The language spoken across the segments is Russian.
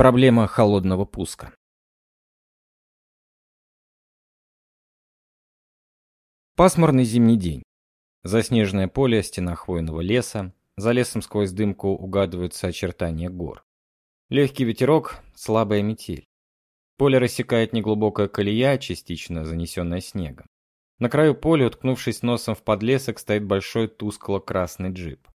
Проблема холодного пуска. Пасмурный зимний день. Заснеженное поле, стена хвойного леса, за лесом сквозь дымку угадываются очертания гор. Легкий ветерок, слабая метель. Поле рассекает неглубокая колея, частично занесенная снегом. На краю поля, уткнувшись носом в подлесок, стоит большой тускло-красный джип.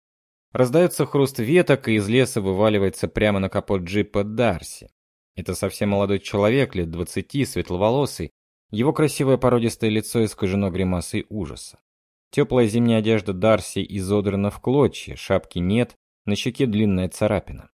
Раздается хруст веток, и из леса вываливается прямо на капот джипа Дарси. Это совсем молодой человек, лет двадцати, светловолосый. Его красивое породистое лицо искажено гримасой ужаса. Теплая зимняя одежда Дарси изодрана в клочья, шапки нет, на щеке длинная царапина.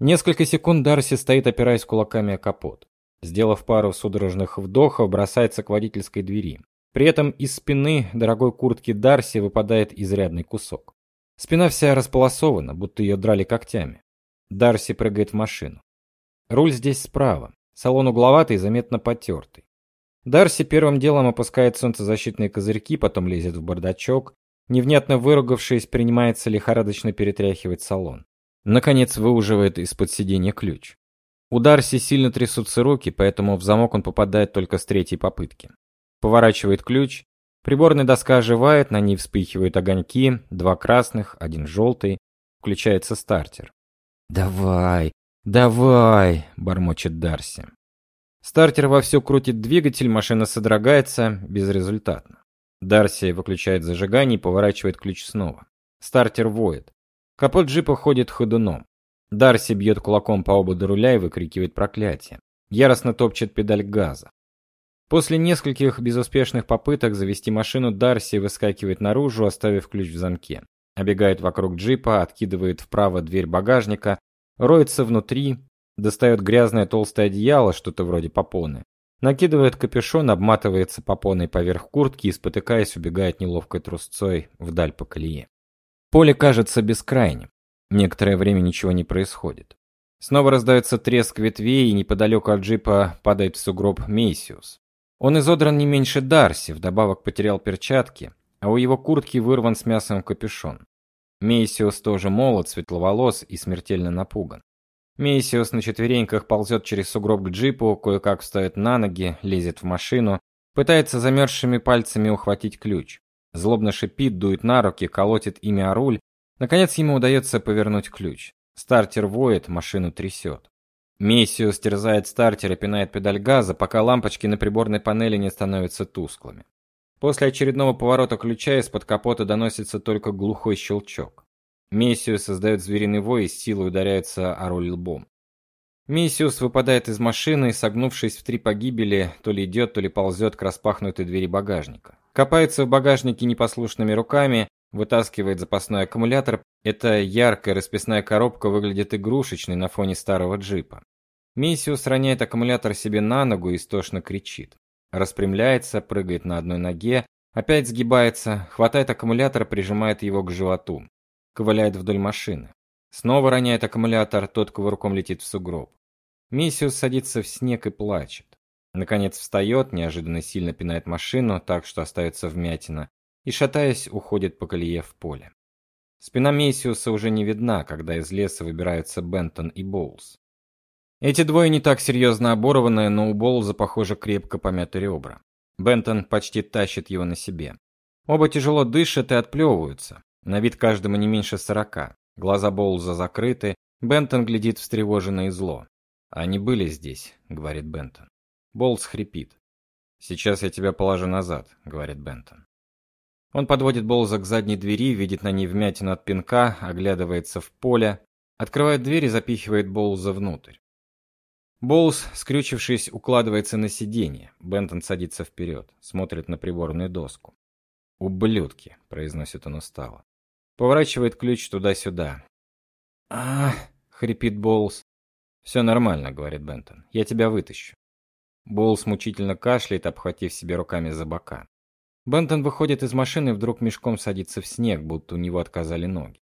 Несколько секунд Дарси стоит, опираясь кулаками о капот. Сделав пару судорожных вдохов, бросается к водительской двери. При этом из спины дорогой куртки Дарси выпадает изрядный кусок. Спина вся располосована, будто ее драли когтями. Дарси прыгает в машину. Руль здесь справа. Салон угловатый и заметно потертый. Дарси первым делом опускает солнцезащитные козырьки, потом лезет в бардачок, невнятно выругавшись, принимается лихорадочно перетряхивать салон. Наконец выуживает из-под сиденья ключ. У Дарси сильно трясутся руки, поэтому в замок он попадает только с третьей попытки. Поворачивает ключ, Приборная доска оживает, на ней вспыхивают огоньки, два красных, один желтый. Включается стартер. «Давай, давай!» – бормочет Дарси. Стартер вовсю крутит двигатель, машина содрогается безрезультатно. Дарси выключает зажигание и поворачивает ключ снова. Стартер воет. Капот джипа ходит ходуном. Дарси бьет кулаком по ободу руля и выкрикивает проклятие. Яростно топчет педаль газа. После нескольких безуспешных попыток завести машину, Дарси выскакивает наружу, оставив ключ в замке. Обегает вокруг джипа, откидывает вправо дверь багажника, роется внутри, достает грязное толстое одеяло, что-то вроде попоны. Накидывает капюшон, обматывается попоной поверх куртки и, спотыкаясь, убегает неловкой трусцой вдаль по колее. Поле кажется бескрайним. Некоторое время ничего не происходит. Снова раздается треск ветвей, и неподалеку от джипа падает в сугроб Мейсиус. Он изодран не меньше Дарси, вдобавок потерял перчатки, а у его куртки вырван с мясом капюшон. Мейсиус тоже молод, светловолос и смертельно напуган. Мейсиус на четвереньках ползет через сугроб к джипу, кое-как встает на ноги, лезет в машину, пытается замерзшими пальцами ухватить ключ. Злобно шипит, дует на руки, колотит ими о руль. Наконец ему удается повернуть ключ. Стартер воет, машину трясет. Миссию стерзает стартер и пинает педаль газа, пока лампочки на приборной панели не становятся тусклыми. После очередного поворота ключа из-под капота доносится только глухой щелчок. Миссиус создает звериный вой и с силой ударяется о руль лбом. Миссиус выпадает из машины и, согнувшись в три погибели, то ли идет, то ли ползет к распахнутой двери багажника. Копается в багажнике непослушными руками, вытаскивает запасной аккумулятор. Эта яркая расписная коробка выглядит игрушечной на фоне старого джипа. Миссиус роняет аккумулятор себе на ногу и истошно кричит. Распрямляется, прыгает на одной ноге, опять сгибается, хватает аккумулятор, прижимает его к животу. Ковыляет вдоль машины. Снова роняет аккумулятор, тот кувырком летит в сугроб. Миссиус садится в снег и плачет. Наконец встает, неожиданно сильно пинает машину, так что остается вмятина, и шатаясь, уходит по колее в поле. Спина Миссиуса уже не видна, когда из леса выбираются Бентон и Боулс. Эти двое не так серьезно оборваны, но у Болза, похоже, крепко помяты ребра. Бентон почти тащит его на себе. Оба тяжело дышат и отплевываются. На вид каждому не меньше сорока. Глаза Болза закрыты, Бентон глядит встревоженно и зло. «Они были здесь», — говорит Бентон. Болз хрипит. «Сейчас я тебя положу назад», — говорит Бентон. Он подводит Болза к задней двери, видит на ней вмятину от пинка, оглядывается в поле, открывает дверь и запихивает Болза внутрь. Боулс, скрючившись, укладывается на сиденье. Бентон садится вперед, смотрит на приборную доску. «Ублюдки», — произносит он устало. Поворачивает ключ туда-сюда. а хрипит Боулс. «Все нормально», — говорит Бентон. «Я тебя вытащу». Боулс мучительно кашляет, обхватив себе руками за бока. Бентон выходит из машины вдруг мешком садится в снег, будто у него отказали ноги.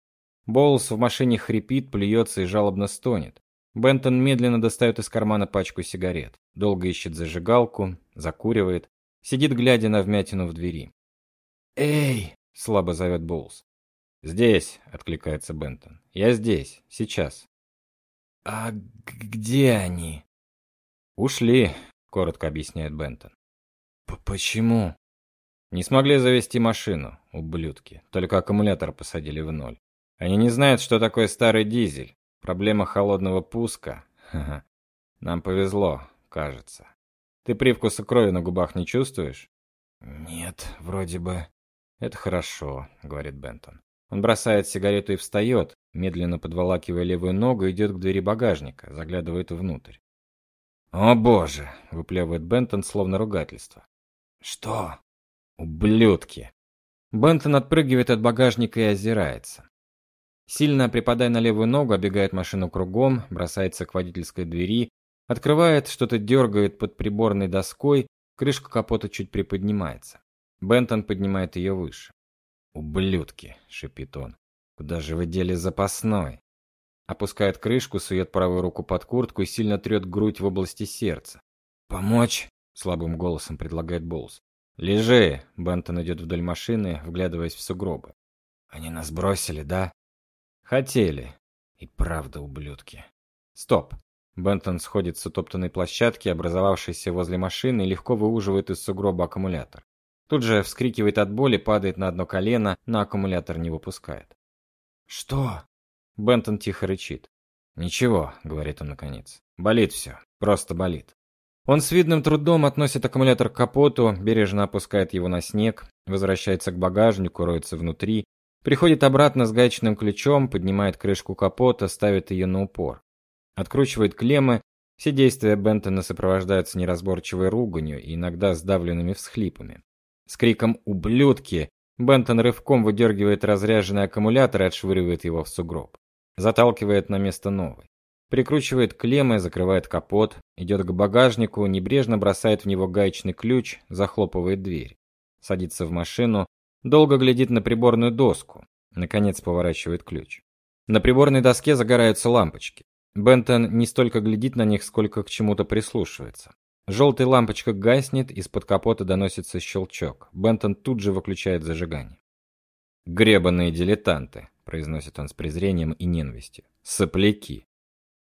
Боулс в машине хрипит, плюется и жалобно стонет. Бентон медленно достает из кармана пачку сигарет, долго ищет зажигалку, закуривает, сидит, глядя на вмятину в двери. «Эй!» — слабо зовет Боулс. «Здесь!» — откликается Бентон. «Я здесь, сейчас!» А где они? Ушли, коротко объясняет Бентон. Почему? Не смогли завести машину, ублюдки. Только аккумулятор посадили в ноль. Они не знают, что такое старый дизель. Проблема холодного пуска. Ха-ха. Нам повезло, кажется. Ты привкуса крови на губах не чувствуешь? Нет, вроде бы. Это хорошо, говорит Бентон. Он бросает сигарету и встает, медленно подволакивая левую ногу, идет к двери багажника, заглядывает внутрь. «О боже!» — выплевывает Бентон, словно ругательство. «Что?» «Ублюдки!» Бентон отпрыгивает от багажника и озирается. Сильно припадая на левую ногу, обегает машину кругом, бросается к водительской двери, открывает, что-то дергает под приборной доской, крышка капота чуть приподнимается. Бентон поднимает ее выше. «Ублюдки!» — шипит он. «Куда же вы дели запасной?» Опускает крышку, сует правую руку под куртку и сильно трет грудь в области сердца. «Помочь?» — слабым голосом предлагает Болс. «Лежи!» — Бентон идет вдоль машины, вглядываясь в сугробы. «Они нас бросили, да?» «Хотели. И правда, ублюдки». «Стоп!» Бентон сходит с утоптанной площадки, образовавшейся возле машины, и легко выуживает из сугроба аккумулятор. Тут же вскрикивает от боли, падает на одно колено, но аккумулятор не выпускает. «Что?» Бентон тихо рычит. «Ничего», — говорит он наконец. «Болит все. Просто болит». Он с видным трудом относит аккумулятор к капоту, бережно опускает его на снег, возвращается к багажнику, роется внутри, приходит обратно с гаечным ключом, поднимает крышку капота, ставит ее на упор. Откручивает клеммы, все действия Бентона сопровождаются неразборчивой руганью и иногда сдавленными всхлипами. С криком «Ублюдки!» Бентон рывком выдергивает разряженный аккумулятор и отшвыривает его в сугроб. Заталкивает на место новый. Прикручивает клеммы, закрывает капот, идет к багажнику, небрежно бросает в него гаечный ключ, захлопывает дверь. Садится в машину, долго глядит на приборную доску, наконец поворачивает ключ. На приборной доске загораются лампочки. Бентон не столько глядит на них, сколько к чему-то прислушивается. Желтая лампочка гаснет, из-под капота доносится щелчок. Бентон тут же выключает зажигание. «Гребаные дилетанты», — произносит он с презрением и ненавистью. «Сопляки».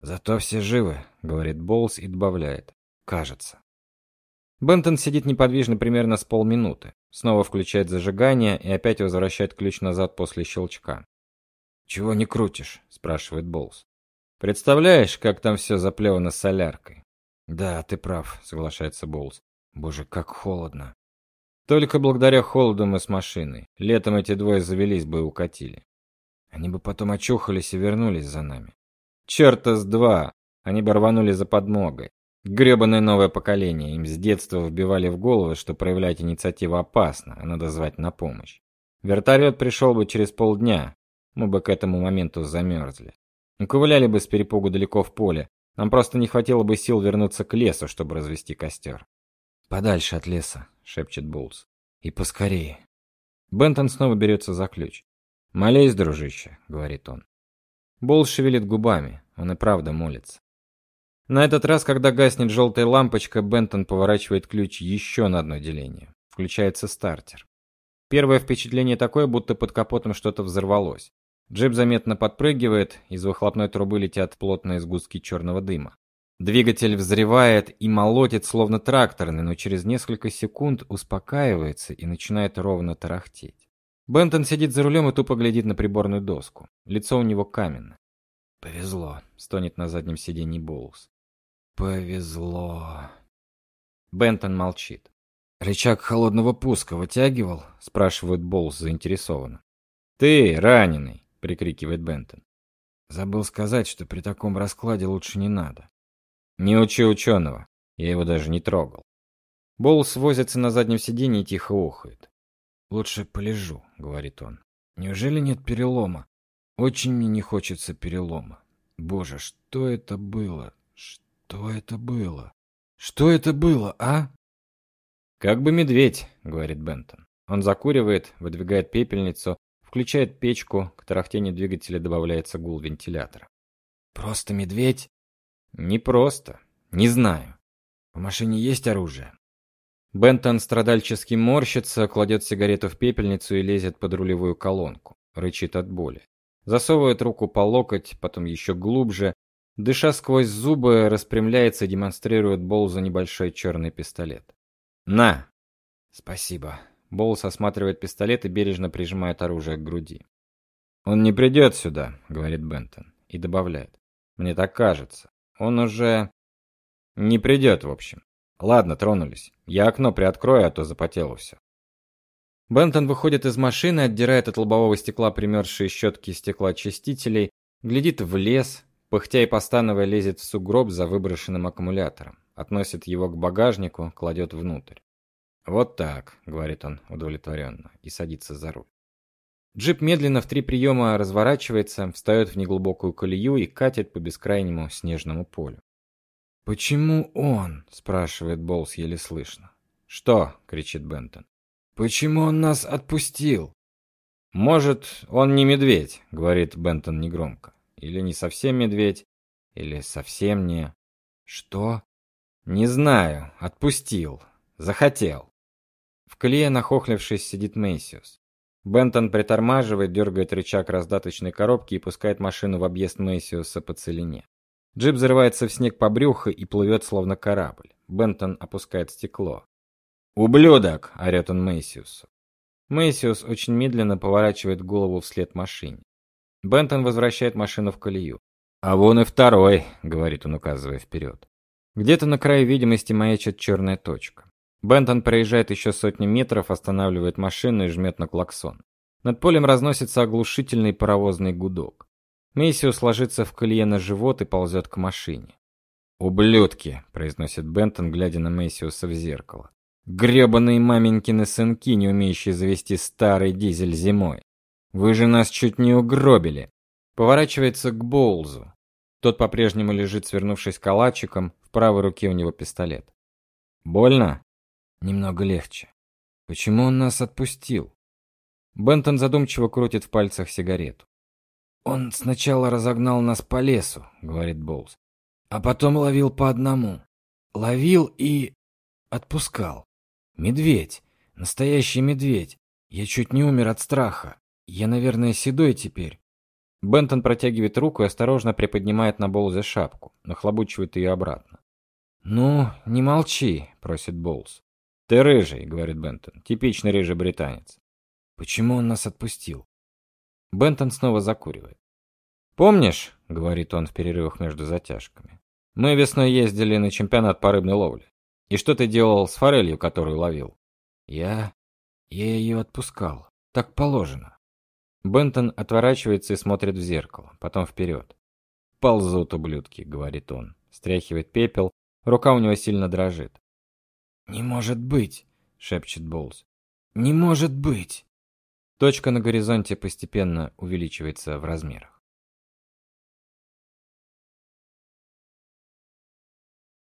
«Зато все живы», — говорит Болс и добавляет. «Кажется». Бентон сидит неподвижно примерно с полминуты, снова включает зажигание и опять возвращает ключ назад после щелчка. «Чего не крутишь?» — спрашивает Болс. «Представляешь, как там все заплевано соляркой?» Да, ты прав, соглашается Болс. Боже, как холодно. Только благодаря холоду мы с машиной. Летом эти двое завелись бы и укатили. Они бы потом очухались и вернулись за нами. Черта с два. Они бы рванули за подмогой. Гребаное новое поколение. Им с детства вбивали в голову, что проявлять инициативу опасно, а надо звать на помощь. Вертолет пришел бы через полдня. Мы бы к этому моменту замерзли. Ковыляли бы с перепугу далеко в поле, нам просто не хватило бы сил вернуться к лесу, чтобы развести костер. «Подальше от леса», — шепчет Булс. «И поскорее». Бентон снова берется за ключ. «Молись, дружище», — говорит он. Булс шевелит губами, он и правда молится. На этот раз, когда гаснет желтая лампочка, Бентон поворачивает ключ еще на одно деление. Включается стартер. Первое впечатление такое, будто под капотом что-то взорвалось. Джип заметно подпрыгивает, из выхлопной трубы летят плотные сгустки черного дыма. Двигатель взревает и молотит, словно тракторный, но через несколько секунд успокаивается и начинает ровно тарахтеть. Бентон сидит за рулем и тупо глядит на приборную доску. Лицо у него каменное. «Повезло», — стонет на заднем сиденье Боулс. «Повезло». Бентон молчит. «Рычаг холодного пуска вытягивал?» — спрашивает Боулс заинтересованно. «Ты, раненый!» прикрикивает Бентон. Забыл сказать, что при таком раскладе лучше не надо. Не учи ученого. Я его даже не трогал. Болс возится на заднем сиденье и тихо охает. Лучше полежу, говорит он. Неужели нет перелома? Очень мне не хочется перелома. Боже, что это было? Что это было? Что это было, а? Как бы медведь, говорит Бентон. Он закуривает, выдвигает пепельницу, Включает печку, к тарахтению двигателя добавляется гул вентилятора. Просто медведь? Не просто. Не знаю. В машине есть оружие? Бентон страдальчески морщится, кладет сигарету в пепельницу и лезет под рулевую колонку. Рычит от боли. Засовывает руку по локоть, потом еще глубже. Дыша сквозь зубы, распрямляется и демонстрирует Болзу небольшой черный пистолет. «На!» «Спасибо». Болс осматривает пистолет и бережно прижимает оружие к груди. «Он не придет сюда», — говорит Бентон, и добавляет. «Мне так кажется. Он уже...» «Не придет, в общем. Ладно, тронулись. Я окно приоткрою, а то запотело все». Бентон выходит из машины, отдирает от лобового стекла примерзшие щетки стеклоочистителей, глядит в лес, пыхтя и постановая лезет в сугроб за выброшенным аккумулятором, относит его к багажнику, кладет внутрь. «Вот так», — говорит он удовлетворенно и садится за руль. Джип медленно в три приема разворачивается, встает в неглубокую колею и катит по бескрайнему снежному полю. «Почему он?» — спрашивает Болс еле слышно. «Что?» — кричит Бентон. «Почему он нас отпустил?» «Может, он не медведь», — говорит Бентон негромко. «Или не совсем медведь, или совсем не...» «Что?» «Не знаю. Отпустил. Захотел». В колее, нахохлившись, сидит Мейсиус. Бентон притормаживает, дергает рычаг раздаточной коробки и пускает машину в объезд Мейсиуса по целине. Джип взрывается в снег по брюху и плывет словно корабль. Бентон опускает стекло. «Ублюдок!» – орет он Мейсиусу. Мейсиус очень медленно поворачивает голову вслед машине. Бентон возвращает машину в колею. «А вон и второй», — говорит он, указывая вперед. Где-то на краю видимости маячит черная точка. Бентон проезжает еще сотни метров, останавливает машину и жмет на клаксон. Над полем разносится оглушительный паровозный гудок. Мейсиус ложится в колее на живот и ползет к машине. «Ублюдки!» – произносит Бентон, глядя на Мейсиуса в зеркало. «Гребаные маменькины сынки, не умеющие завести старый дизель зимой! Вы же нас чуть не угробили!» Поворачивается к Боулзу. Тот по-прежнему лежит, свернувшись калачиком, в правой руке у него пистолет. «Больно?» Немного легче. Почему он нас отпустил? Бентон задумчиво крутит в пальцах сигарету. Он сначала разогнал нас по лесу, говорит Боулс, а потом ловил по одному. Ловил и отпускал. Медведь, настоящий медведь. Я чуть не умер от страха. Я, наверное, седой теперь. Бентон протягивает руку и осторожно приподнимает на Боулзе шапку, нахлобучивает ее обратно. «Ну, не молчи», — просит Боулз. «Ты рыжий», — говорит Бентон. «Типичный рыжий британец». «Почему он нас отпустил?» Бентон снова закуривает. «Помнишь», — говорит он в перерывах между затяжками, «мы весной ездили на чемпионат по рыбной ловле. И что ты делал с форелью, которую ловил?» «Я... я ее отпускал. Так положено». Бентон отворачивается и смотрит в зеркало, потом вперед. «Ползут ублюдки», — говорит он. Стряхивает пепел, рука у него сильно дрожит. «Не может быть!» — шепчет Боулс. «Не может быть!» Точка на горизонте постепенно увеличивается в размерах.